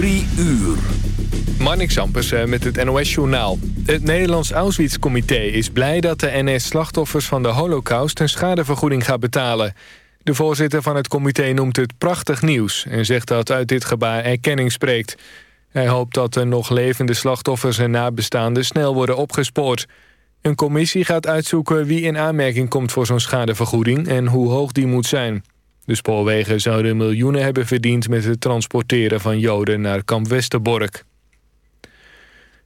Drie uur. Marnix Ampersen met het NOS-journaal. Het Nederlands Auschwitz-comité is blij dat de NS slachtoffers van de holocaust... een schadevergoeding gaat betalen. De voorzitter van het comité noemt het prachtig nieuws... en zegt dat uit dit gebaar erkenning spreekt. Hij hoopt dat de nog levende slachtoffers en nabestaanden snel worden opgespoord. Een commissie gaat uitzoeken wie in aanmerking komt voor zo'n schadevergoeding... en hoe hoog die moet zijn. De spoorwegen zouden miljoenen hebben verdiend... met het transporteren van Joden naar kamp Westerbork.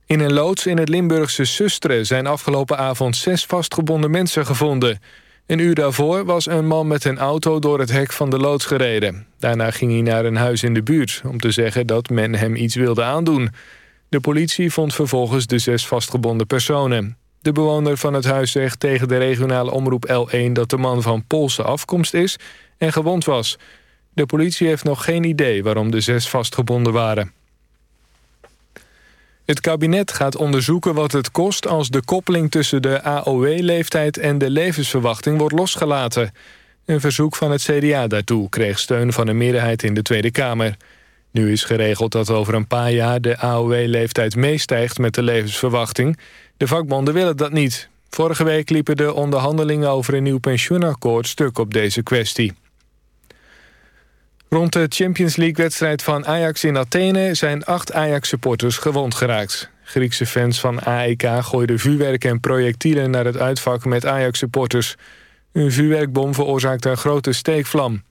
In een loods in het Limburgse Sustre zijn afgelopen avond zes vastgebonden mensen gevonden. Een uur daarvoor was een man met een auto door het hek van de loods gereden. Daarna ging hij naar een huis in de buurt om te zeggen dat men hem iets wilde aandoen. De politie vond vervolgens de zes vastgebonden personen. De bewoner van het huis zegt tegen de regionale omroep L1 dat de man van Poolse afkomst is en gewond was. De politie heeft nog geen idee waarom de zes vastgebonden waren. Het kabinet gaat onderzoeken wat het kost als de koppeling tussen de AOW-leeftijd en de levensverwachting wordt losgelaten. Een verzoek van het CDA daartoe kreeg steun van een meerderheid in de Tweede Kamer. Nu is geregeld dat over een paar jaar de AOW-leeftijd meestijgt met de levensverwachting. De vakbonden willen dat niet. Vorige week liepen de onderhandelingen over een nieuw pensioenakkoord stuk op deze kwestie. Rond de Champions League-wedstrijd van Ajax in Athene... zijn acht Ajax-supporters gewond geraakt. Griekse fans van AEK gooiden vuurwerk en projectielen... naar het uitvak met Ajax-supporters. Een vuurwerkbom veroorzaakte een grote steekvlam.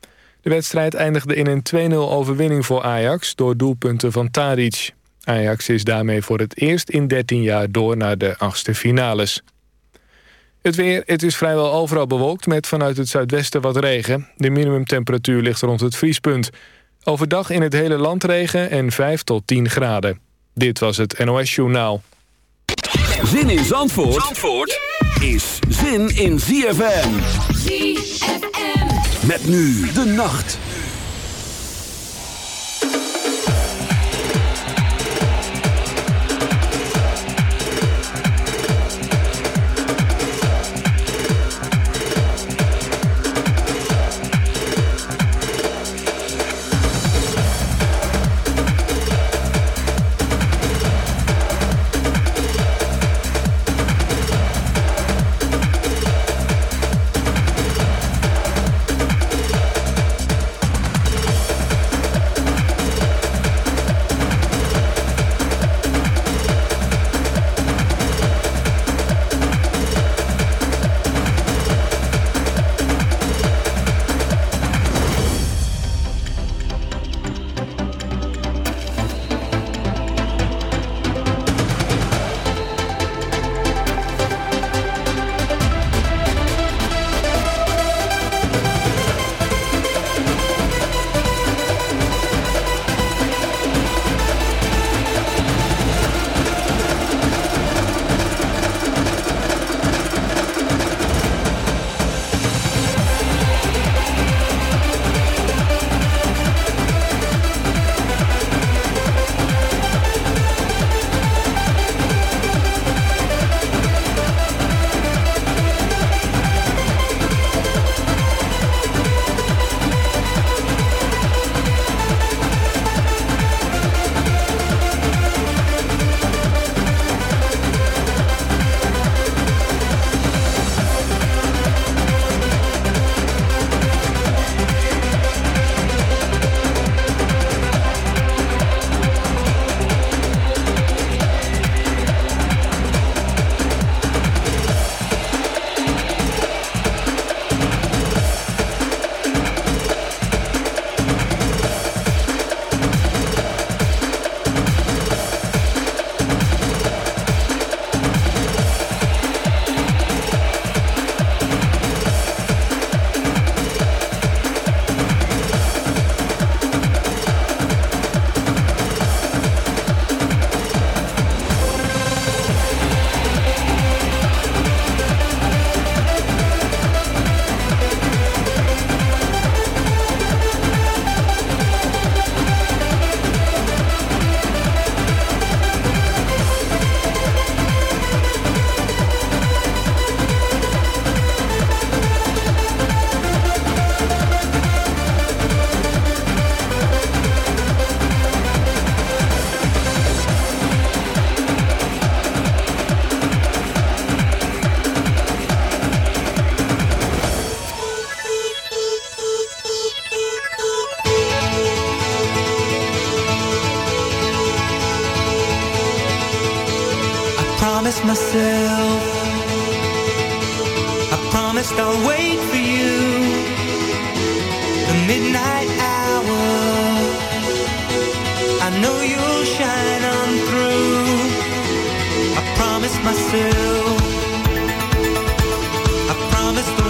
De wedstrijd eindigde in een 2-0 overwinning voor Ajax... door doelpunten van Tadic. Ajax is daarmee voor het eerst in 13 jaar door naar de achtste finales. Het weer, het is vrijwel overal bewolkt met vanuit het zuidwesten wat regen. De minimumtemperatuur ligt rond het vriespunt. Overdag in het hele land regen en 5 tot 10 graden. Dit was het NOS Journaal. Zin in Zandvoort, Zandvoort is zin in ZFM. ZFM. Met nu de nacht. on this.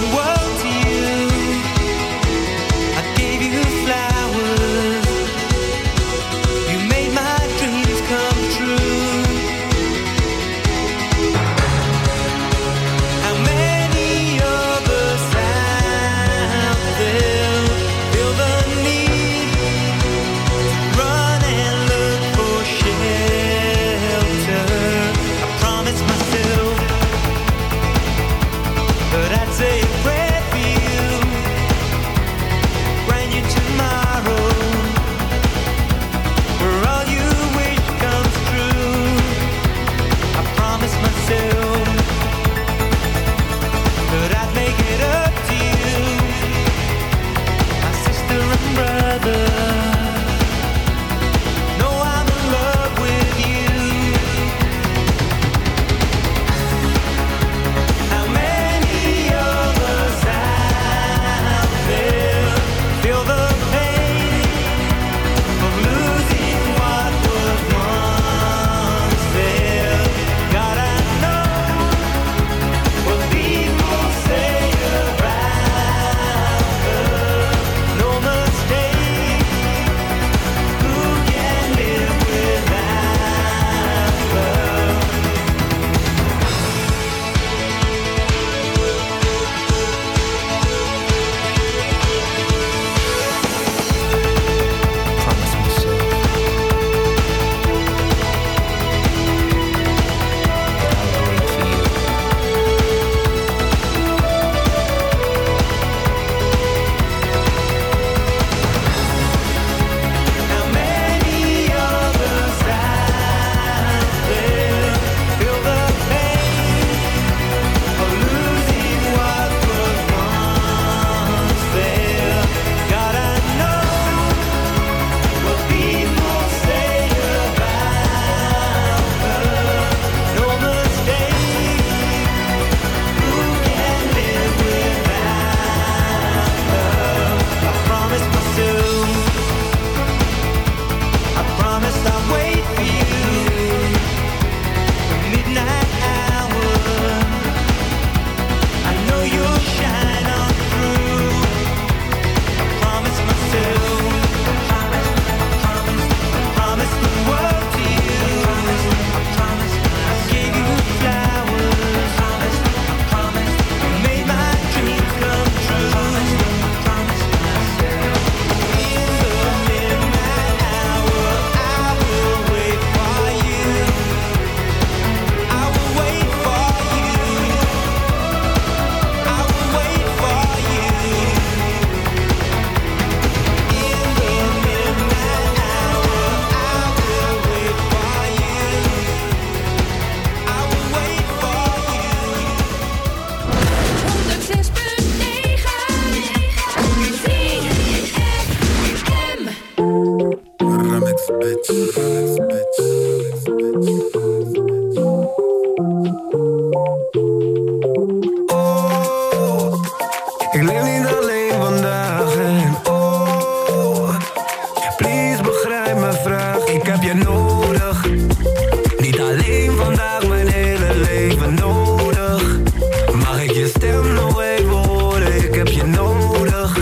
nog ik heb je nodig.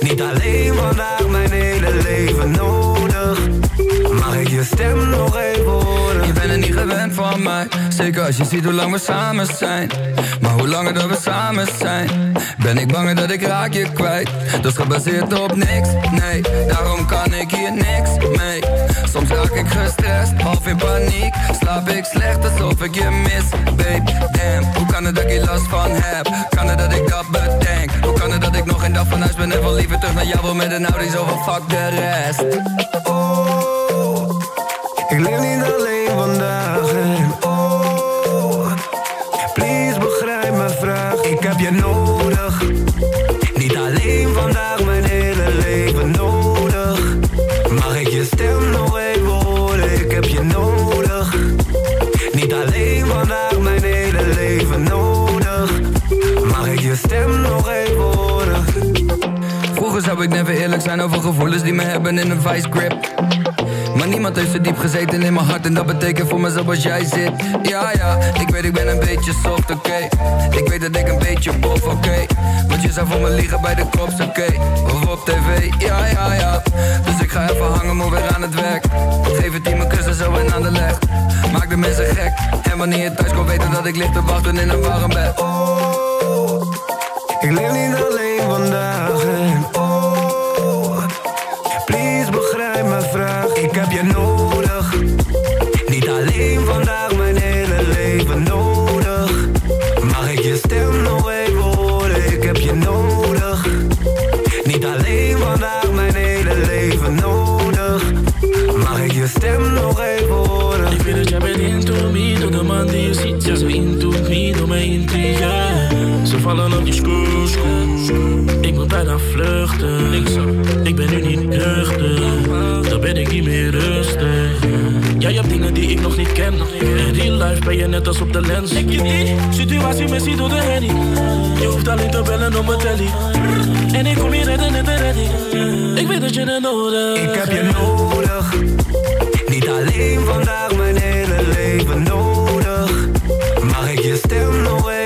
Niet alleen vandaag, mijn hele leven nodig. Mag ik je stem nog even worden? Je bent er niet gewend van mij, zeker als je ziet hoe lang we samen zijn. Maar hoe langer dat we samen zijn, ben ik bang dat ik raak je kwijt. Dat is gebaseerd op niks, nee, daarom kan ik hier niks mee Soms raak ik gestrest, half in paniek. Slaap ik slecht alsof ik je mis Babe, damn, hoe kan het dat ik hier last van heb? Kan het dat ik dat bedenk? Hoe kan het dat ik nog een dag van huis ben En wel liever terug naar jou wil met een Audi? Zo van fuck de rest. Oh, ik leef niet alleen vandaag. Zou ik never eerlijk zijn over gevoelens die me hebben in een vice grip. Maar niemand heeft zo diep gezeten in mijn hart en dat betekent voor me zoals jij zit. Ja, ja, ik weet ik ben een beetje soft, oké. Ik weet dat ik een beetje bof, oké. Want je zou voor me liegen bij de kops, oké. Of op tv, ja, ja, ja. Dus ik ga even hangen, maar weer aan het werk. Geef het team een kussen zo en aan de leg. Maak de mensen gek. En wanneer je thuis komt weten dat ik lig te wachten in een warm bed. Oh, ik leef niet alleen vandaag heb je nodig, niet alleen vandaag, mijn hele leven nodig. Mag ik je stem nog even horen? Ik heb je nodig, niet alleen vandaag, mijn hele leven nodig. Mag ik je stem nog even horen? Ik weet dat jij bent into me Door de man die je ziet, ja zo into me Door mijn intrigue Ze vallen op die screw, Ik moet bijna vluchten Ik ben nu niet nuchter Dan ben ik niet meer rustig. Jij hebt dingen die ik nog niet ken. In real life ben je net als op de lens. Ik je die situatie missie door de henny Je hoeft alleen te bellen om mijn telly. En ik kom hier redden net een redding Ik weet dat je het nodig Ik heb je nodig. Niet alleen vandaag, mijn hele leven nodig. Mag ik je stem nog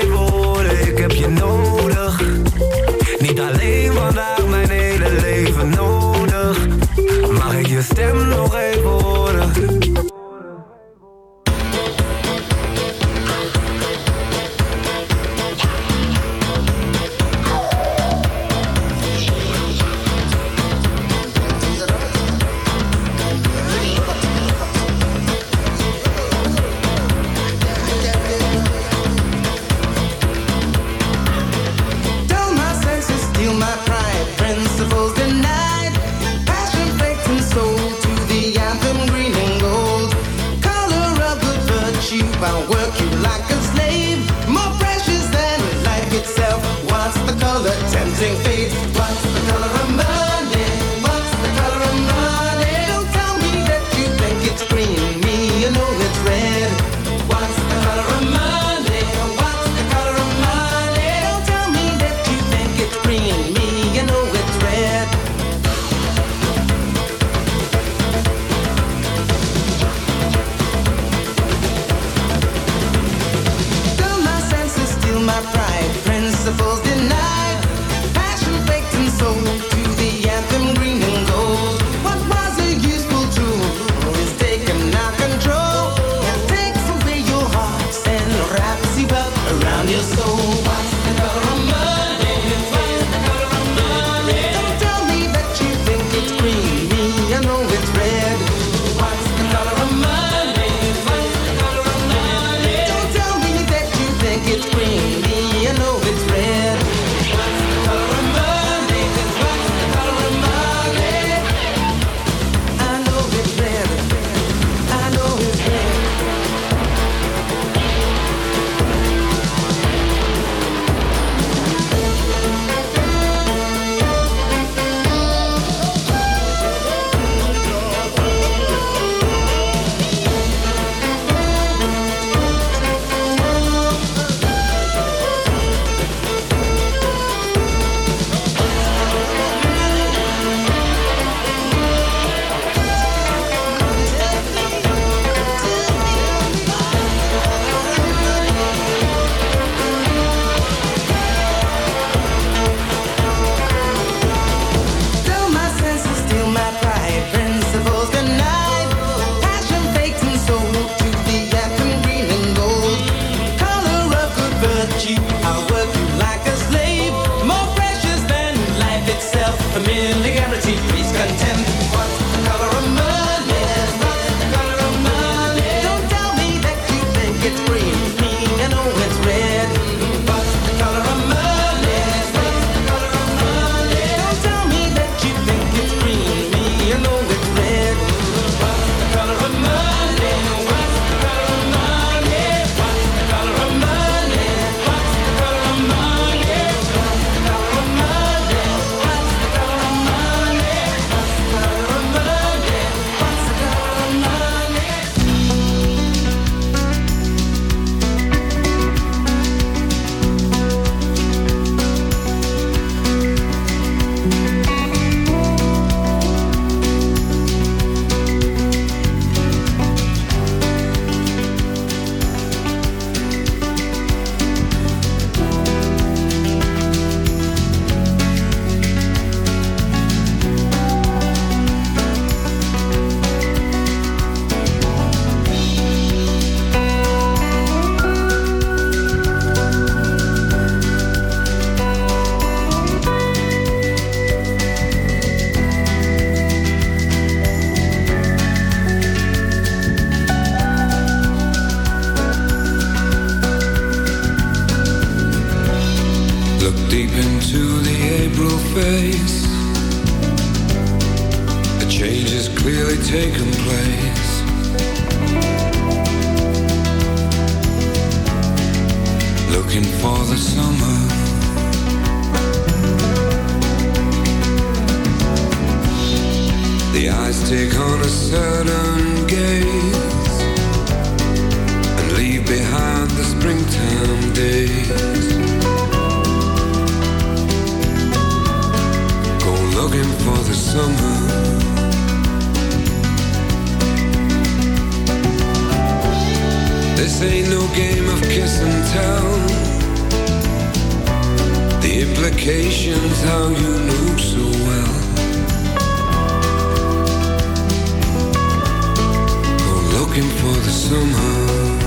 vacations how you knew so well. Go looking for the summer.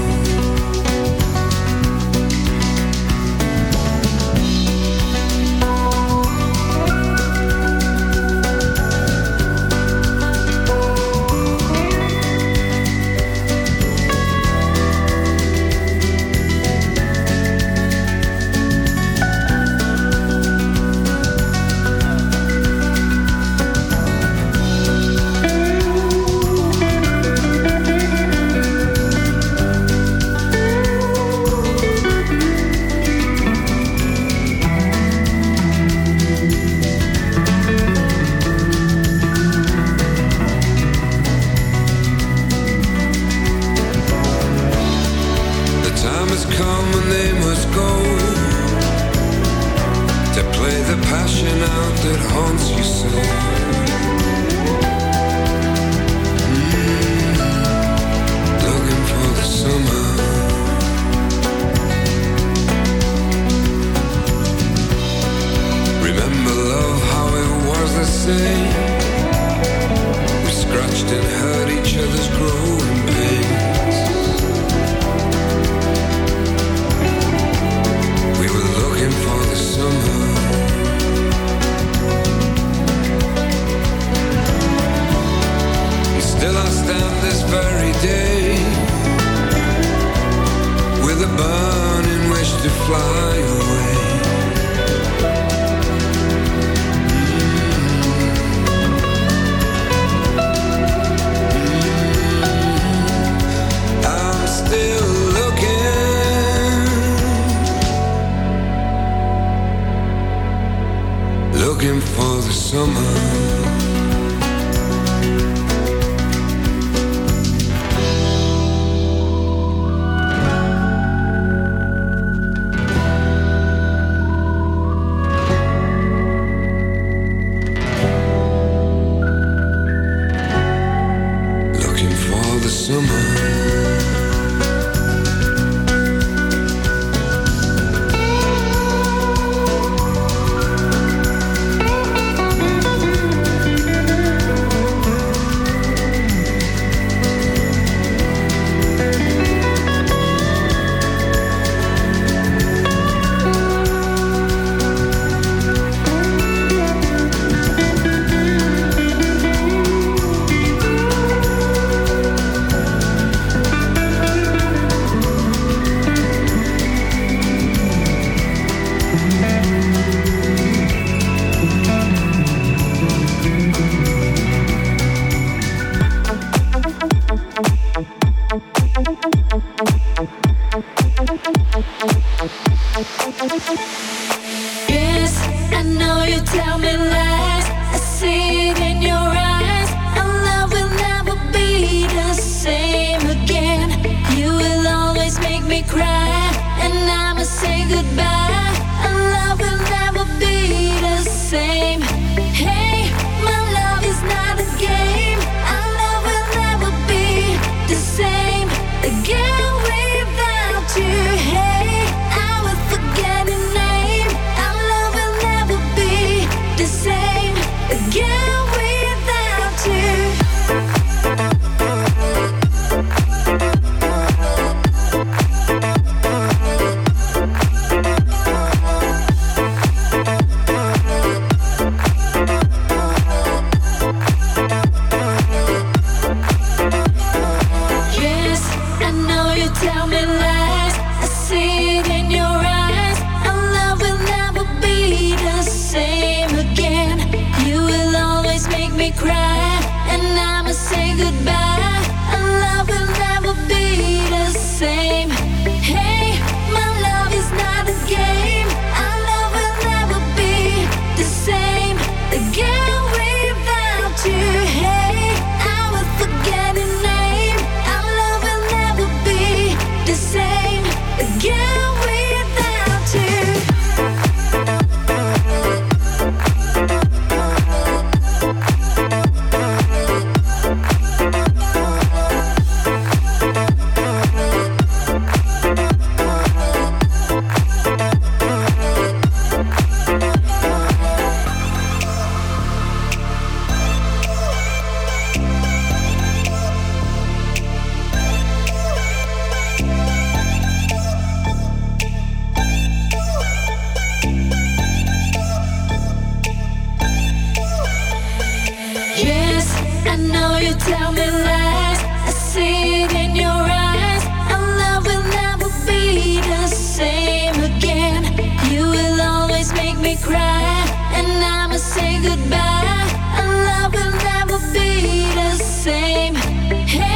Hey.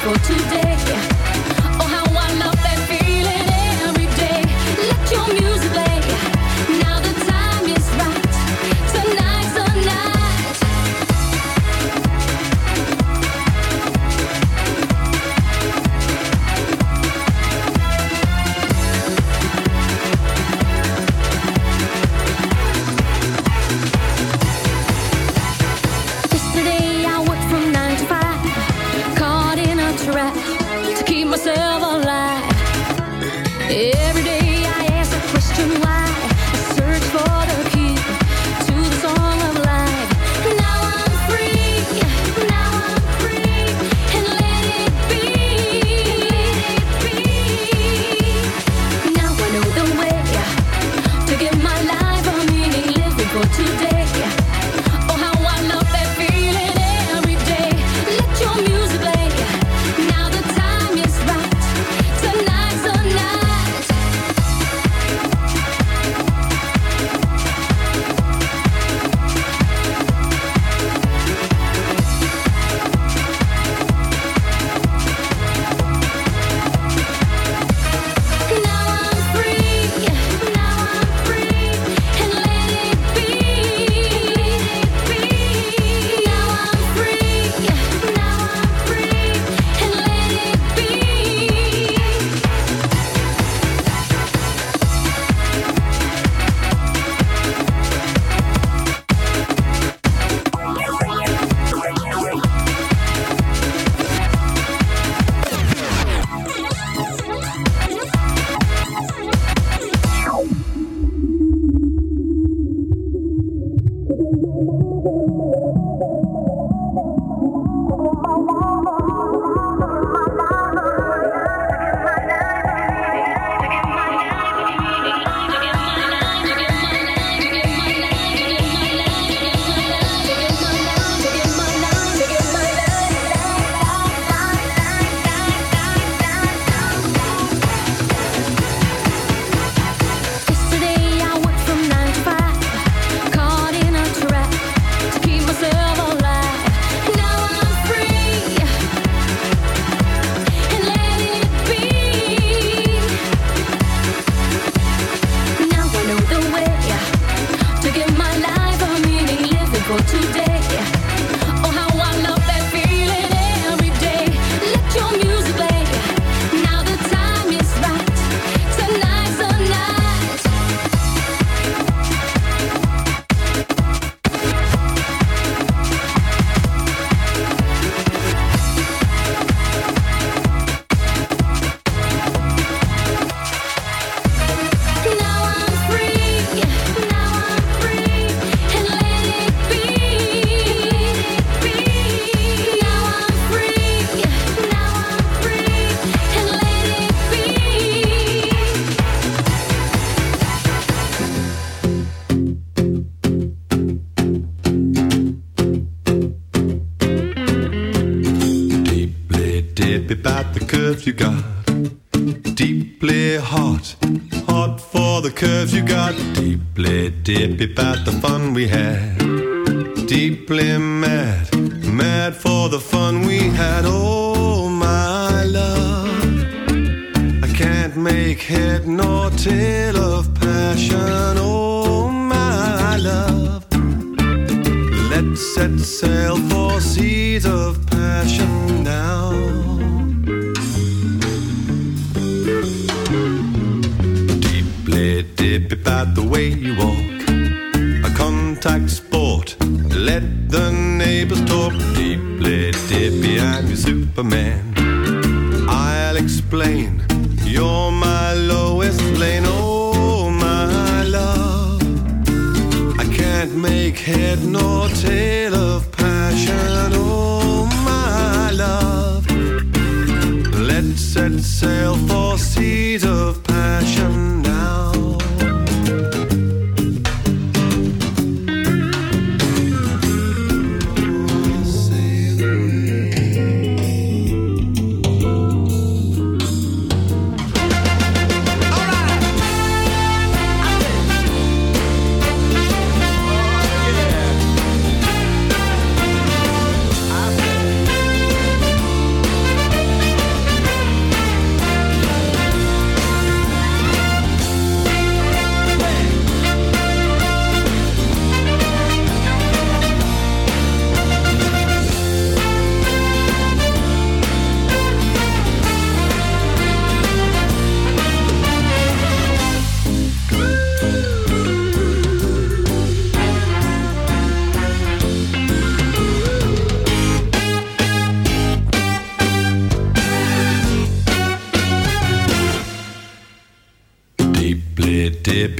For today. we had, all my love. I can't make head nor tail of passion, oh my love. Let's set sail for seas of passion now. about the way you walk. A contact sport, let the neighbors talk man. I'll explain. You're my lowest lane, oh my love. I can't make head nor tail of passion, oh my love. Let's set sail for seas of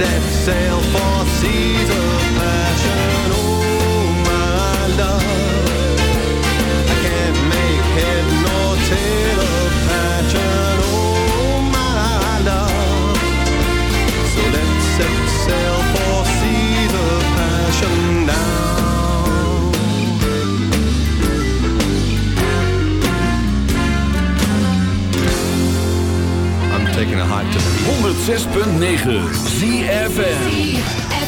set sail for seas of passion. 106.9. 106.9 ZFN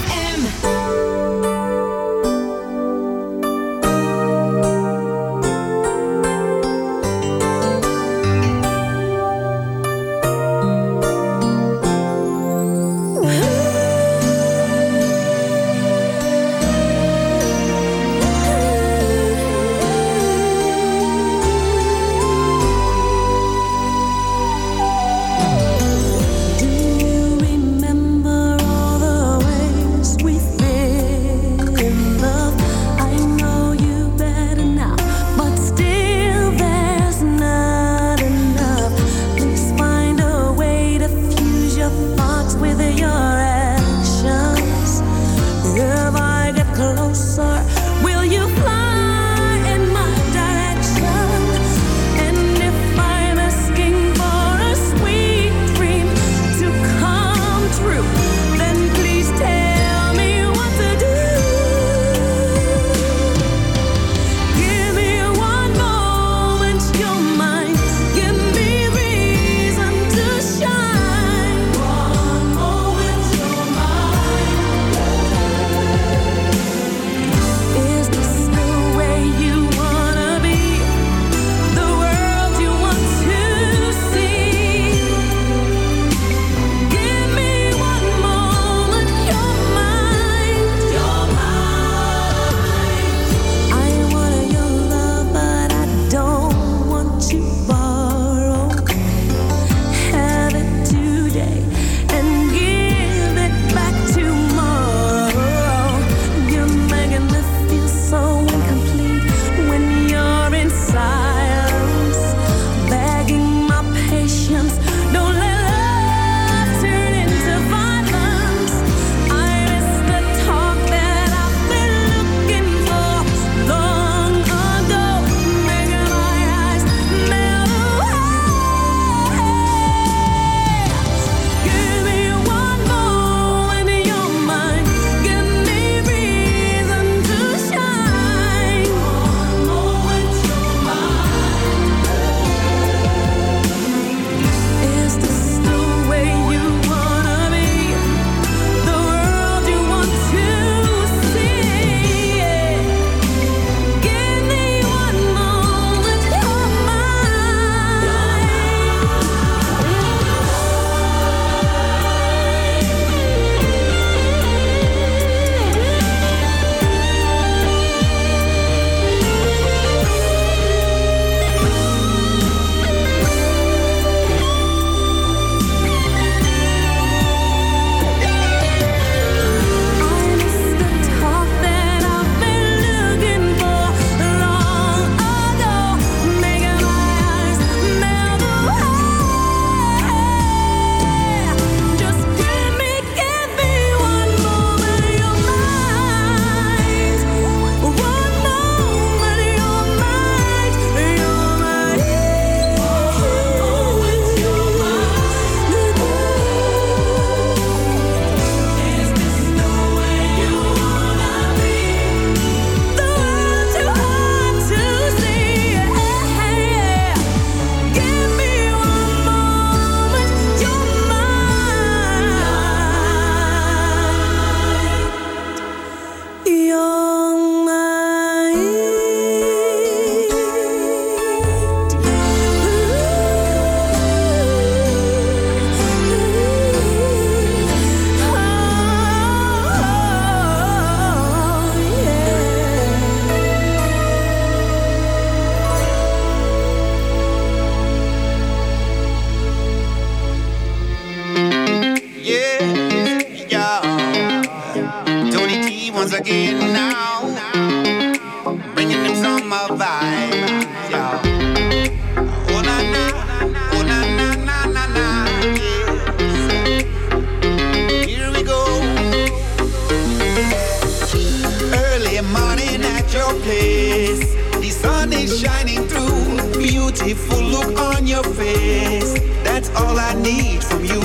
place. The sun is shining through. Beautiful look on your face. That's all I need from you.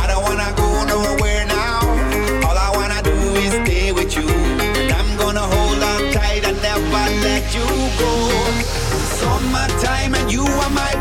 I don't wanna go nowhere now. All I wanna do is stay with you. And I'm gonna hold on tight and never let you go. Summertime and you are my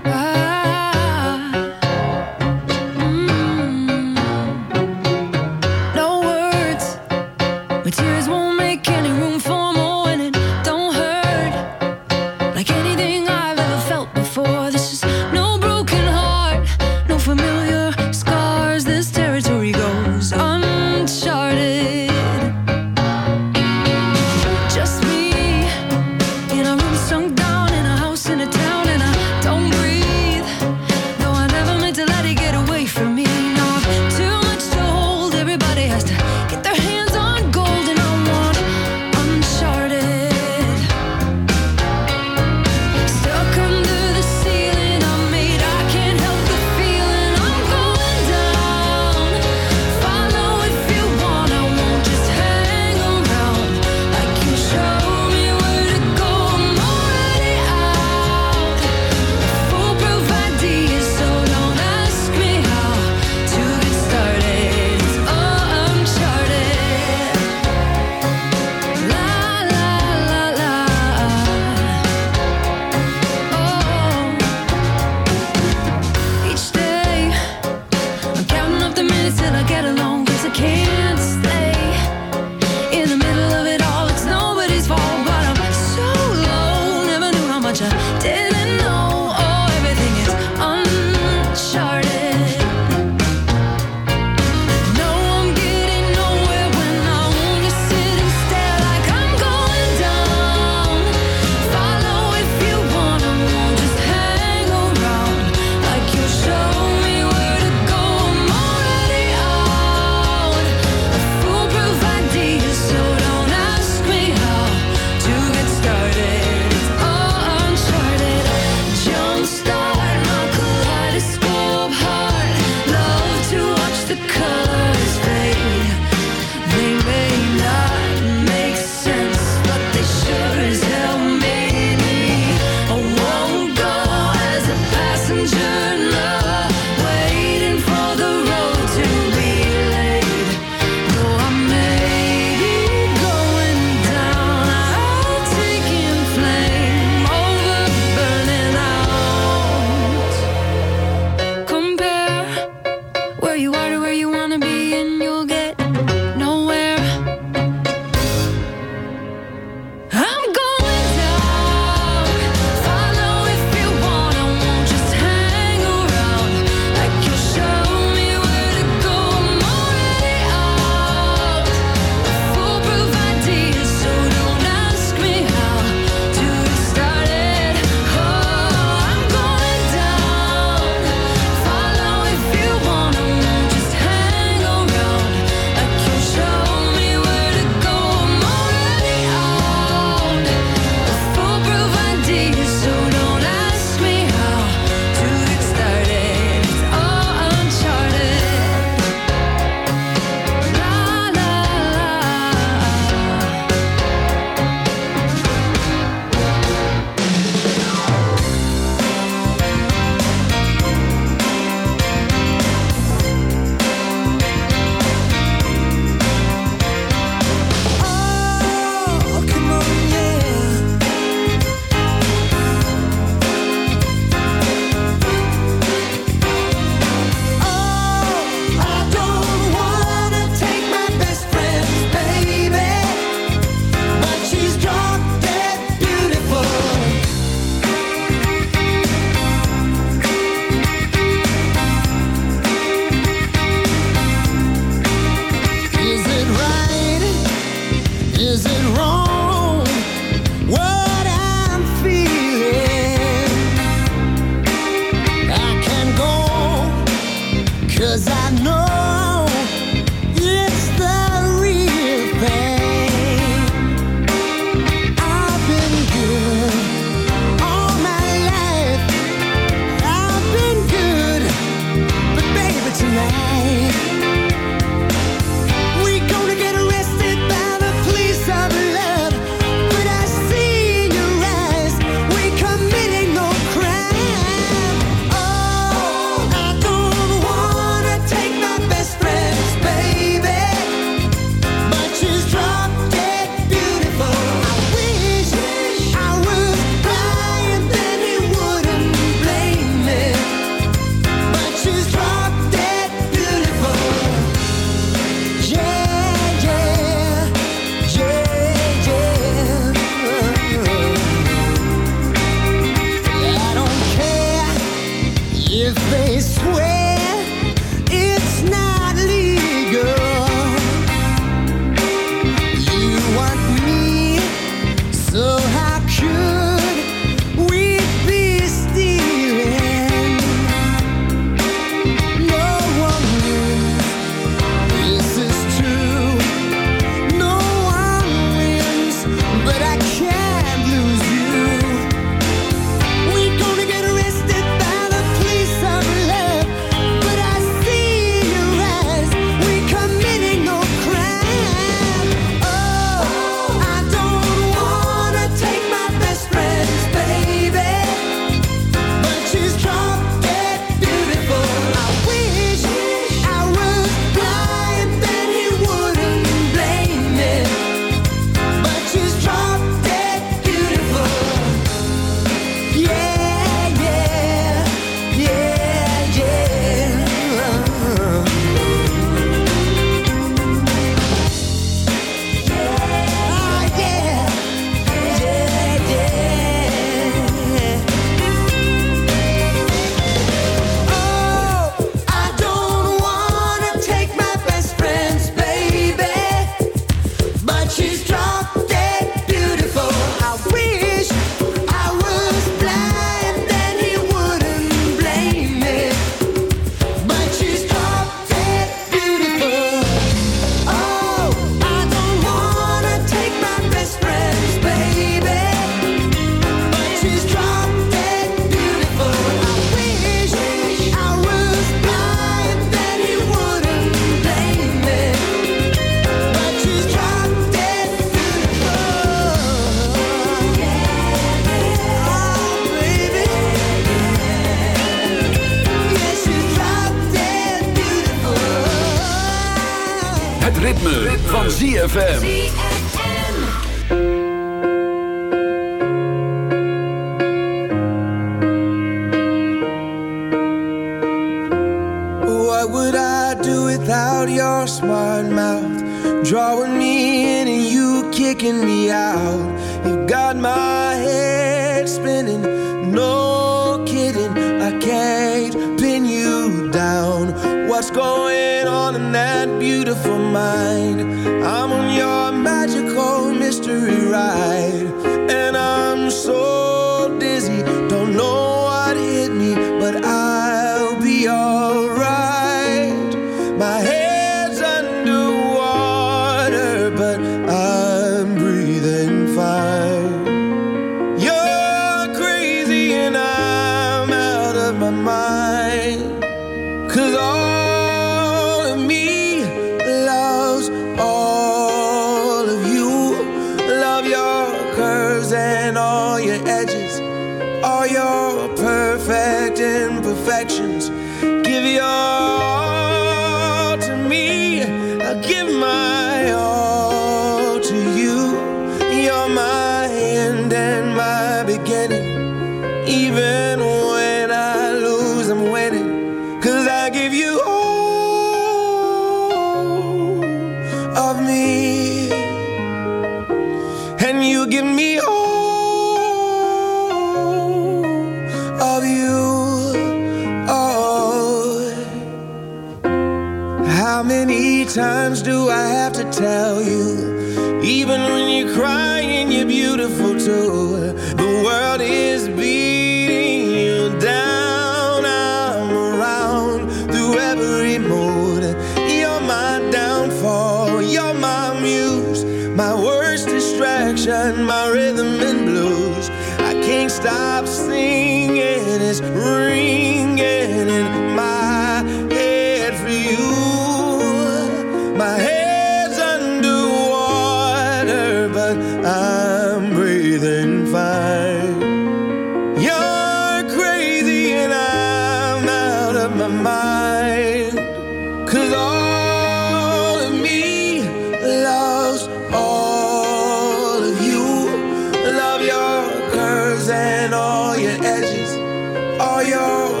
Oh, all yours.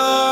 Your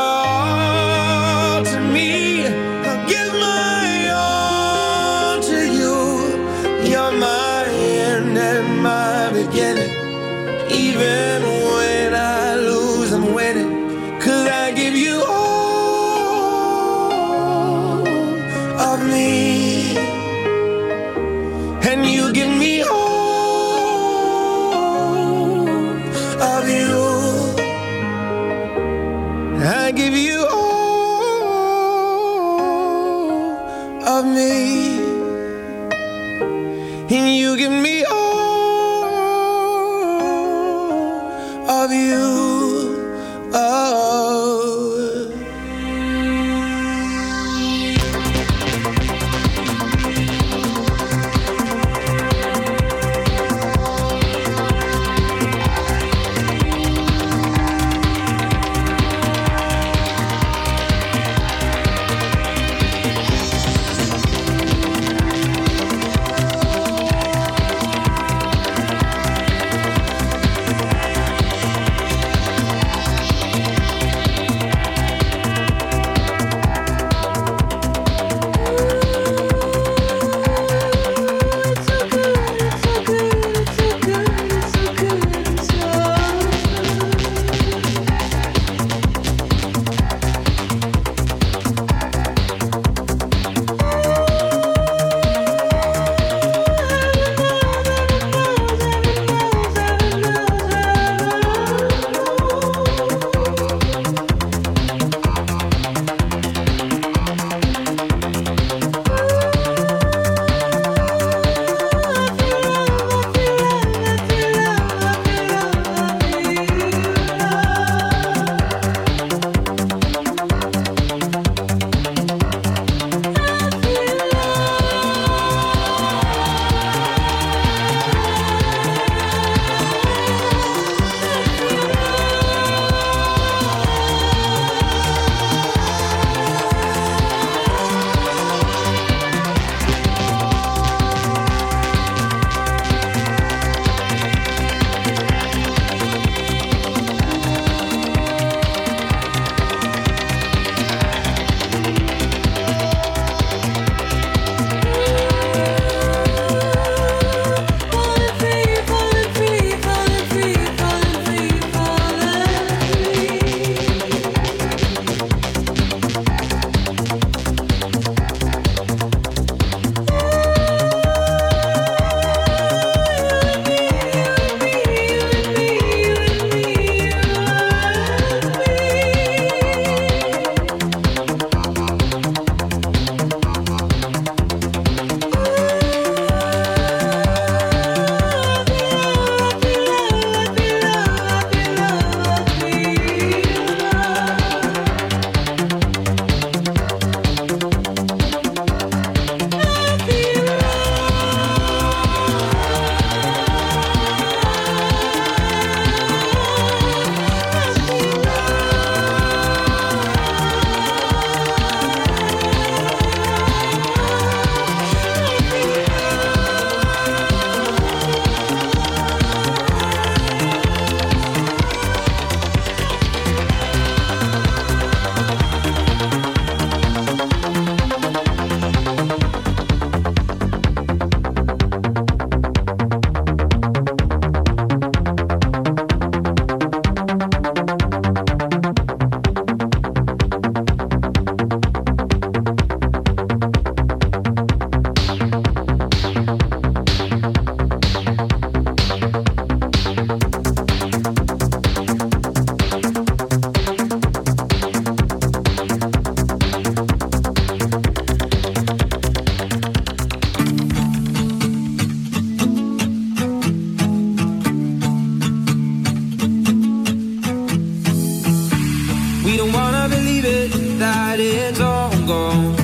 leave it, that it's all gone.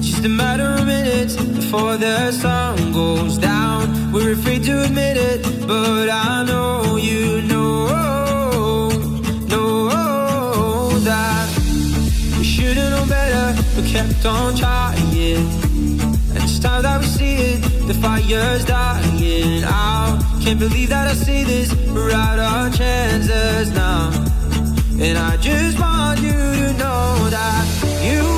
Just a matter of minutes before the sun goes down. We're afraid to admit it, but I know you know, know that we should've known better, but kept on trying. And it's time that we see it, the fire's dying out. Can't believe that I see this, we're out of chances now. And I just want you to know that you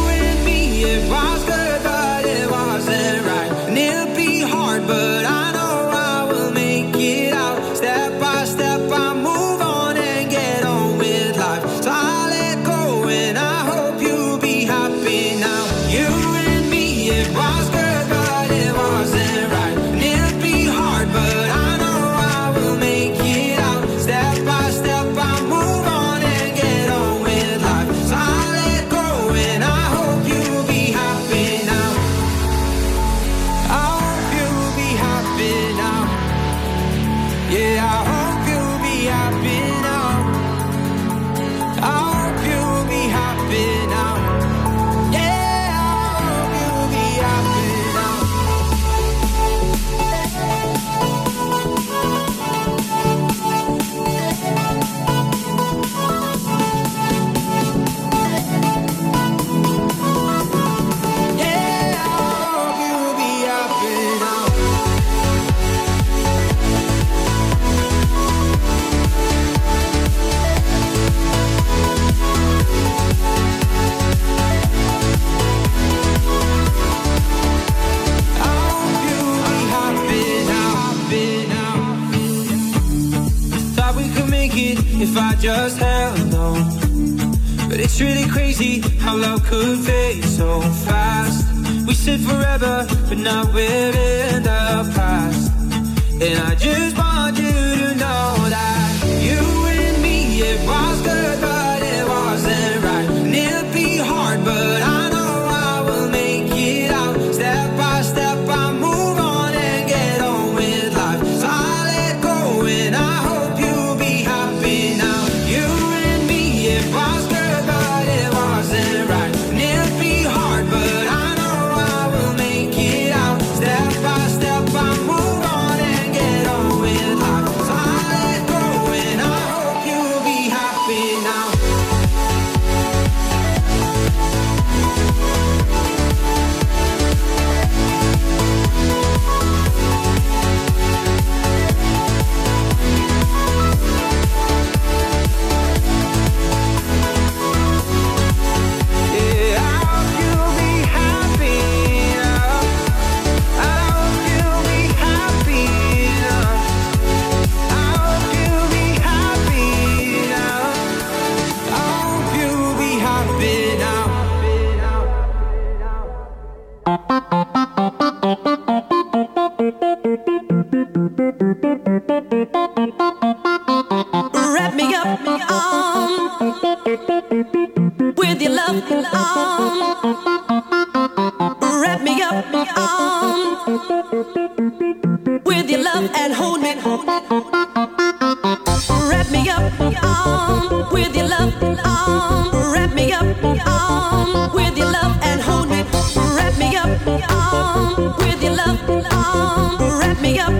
if I just held on. But it's really crazy how love could fade so fast. We said forever, but now we're in the past. And I just want you to know that you and me, it was good. Wrap me up.